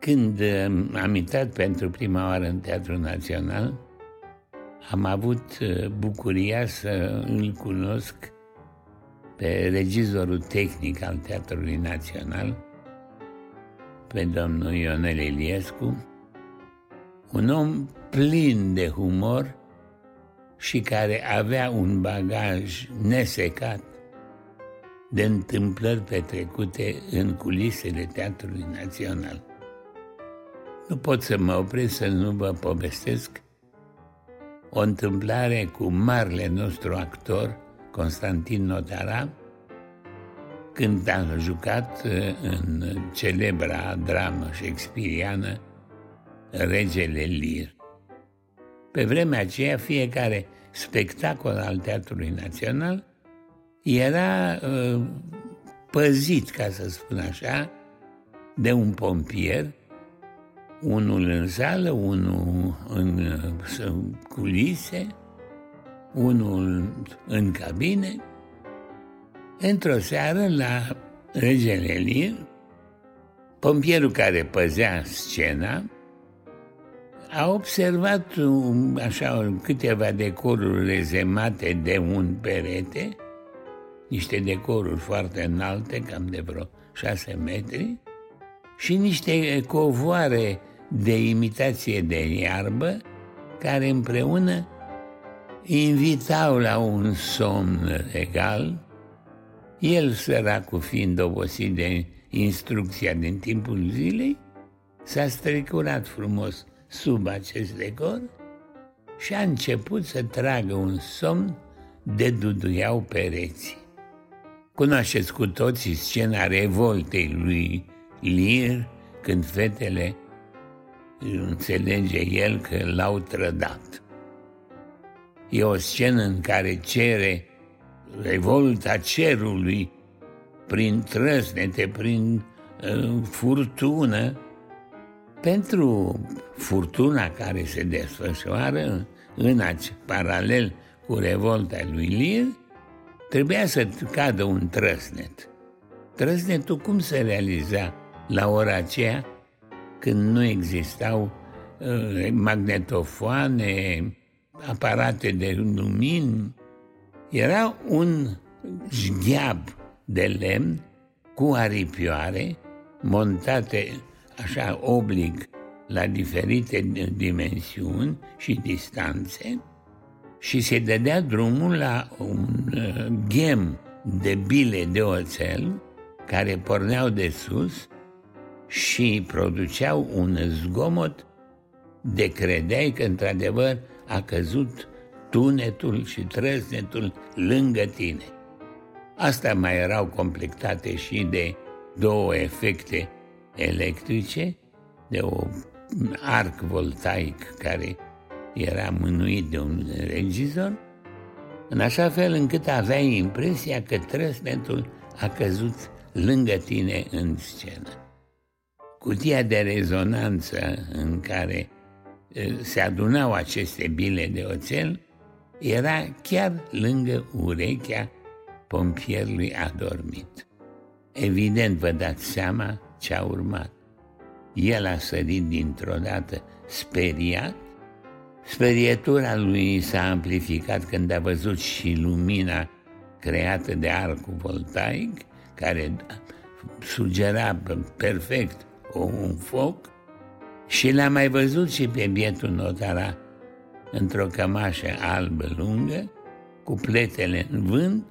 Când uh, am intrat pentru prima oară în Teatrul Național, am avut uh, bucuria să îl cunosc pe regizorul tehnic al Teatrului Național, pe domnul Ionel Iliescu, un om plin de humor și care avea un bagaj nesecat de întâmplări petrecute în culisele Teatrului Național. Nu pot să mă opresc să nu vă povestesc o întâmplare cu marele nostru actor, Constantin Notara, când a jucat în celebra dramă shakespeariană Regele Lir. Pe vremea aceea, fiecare spectacol al Teatrului Național era uh, păzit, ca să spun așa, de un pompier, unul în sală, unul în uh, culise, unul în cabine. Într-o seară, la Regele Lir, pompierul care păzea scena a observat așa câteva decoruri rezemate de un perete niște decoruri foarte înalte, cam de vreo șase metri, și niște covoare de imitație de iarbă, care împreună invitau la un somn regal, el săracul fiind obosit de instrucția din timpul zilei, s-a strecurat frumos sub acest decor și a început să tragă un somn de duduiau pereții. Cunoașteți cu toții scena revoltei lui Lir când fetele înțelege el că l-au trădat. E o scenă în care cere revolta cerului prin trăsnete, prin uh, furtună, pentru furtuna care se desfășoară în paralel cu revolta lui Lir, Trebuia să cadă un trăsnet. Trăsnetul cum se realiza la ora aceea când nu existau uh, magnetofoane, aparate de lumini? Era un zgheab de lemn cu aripioare montate așa oblig la diferite dimensiuni și distanțe și se dădea drumul la un uh, ghem de bile de oțel care porneau de sus și produceau un zgomot de credeai că într-adevăr a căzut tunetul și trăsnetul lângă tine. Astea mai erau completate și de două efecte electrice, de un arc voltaic care era mânuit de un regizor, în așa fel încât aveai impresia că trăsnetul a căzut lângă tine în scenă. Cutia de rezonanță în care se adunau aceste bile de oțel era chiar lângă urechea pompierului adormit. Evident vă dați seama ce a urmat. El a sărit dintr-o dată speriat Sperietura lui s-a amplificat când a văzut și lumina creată de arcul voltaic, care sugera perfect un foc, și l-a mai văzut și pe bietul notara într-o cămașă albă lungă, cu pletele în vânt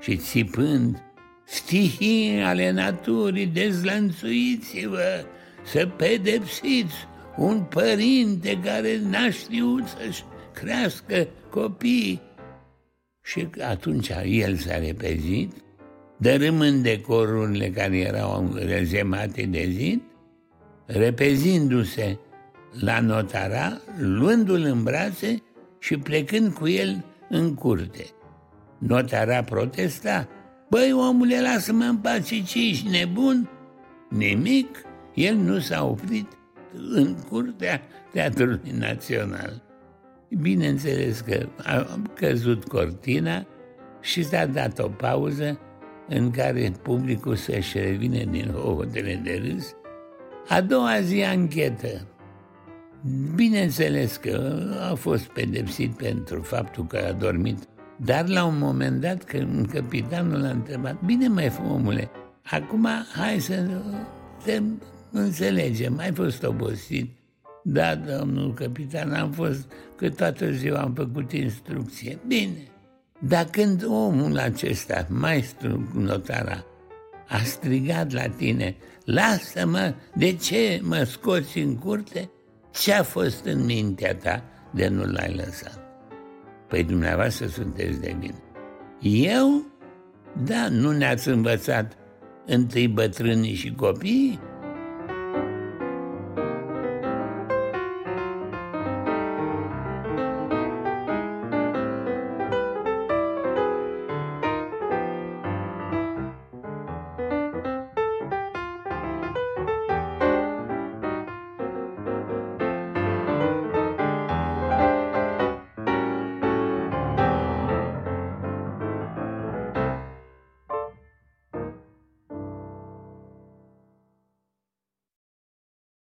și țipând stihii ale naturii, dezlănțuiți-vă, să pedepsiți un părinte care n-a știut să-și crească copii. Și atunci el s-a repezit, dărâmând decorurile care erau rezemate de zid, repezindu-se la notara, luându-l în brațe și plecând cu el în curte. Notara protesta, băi omule, lasă-mă în pace, ce ești nebun? Nimic, el nu s-a oprit în curtea Teatrului Național. Bineînțeles că a căzut cortina și s-a dat o pauză în care publicul să-și revine din hohotele de râs, A doua zi anchetă. Bineînțeles că a fost pedepsit pentru faptul că a dormit, dar la un moment dat când capitanul a întrebat, bine mai omule, acum hai să te înțelegem, ai fost obosit. Da, domnul capitan, am fost că toată ziua am făcut instrucție. Bine, dar când omul acesta, maestru notara, a strigat la tine, lasă-mă, de ce mă scoți în curte? Ce a fost în mintea ta de nu l-ai lăsat? Păi dumneavoastră sunteți de mine. Eu? Da, nu ne-ați învățat întâi bătrânii și copiii?